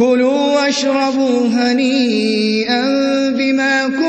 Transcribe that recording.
كُلُوا وَاشْرَبُوا هَنِيئًا بِمَا كُنتُمْ